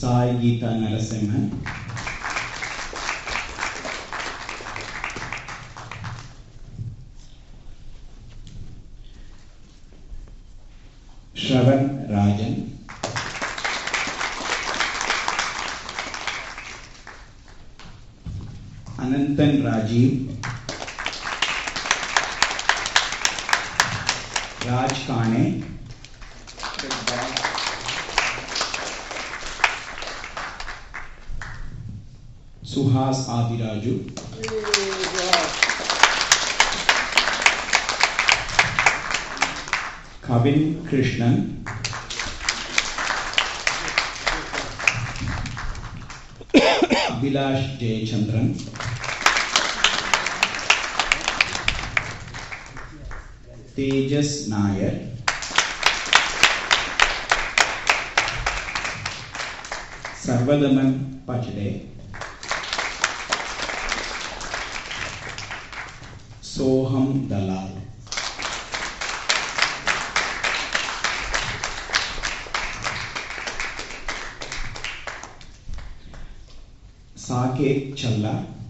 సాయి గీత నరసింహన్ శ్రవణ్ రాజన్ అనంతన్ రాజీవ్ రాజ్ కాణే सुहास आदिराजु। खबिन कृष्णन। अभिलाष जयचंद्रन। तेजस नायर। सर्वदमन पचड़े। सोहम दलाल। साकेत चल्ला।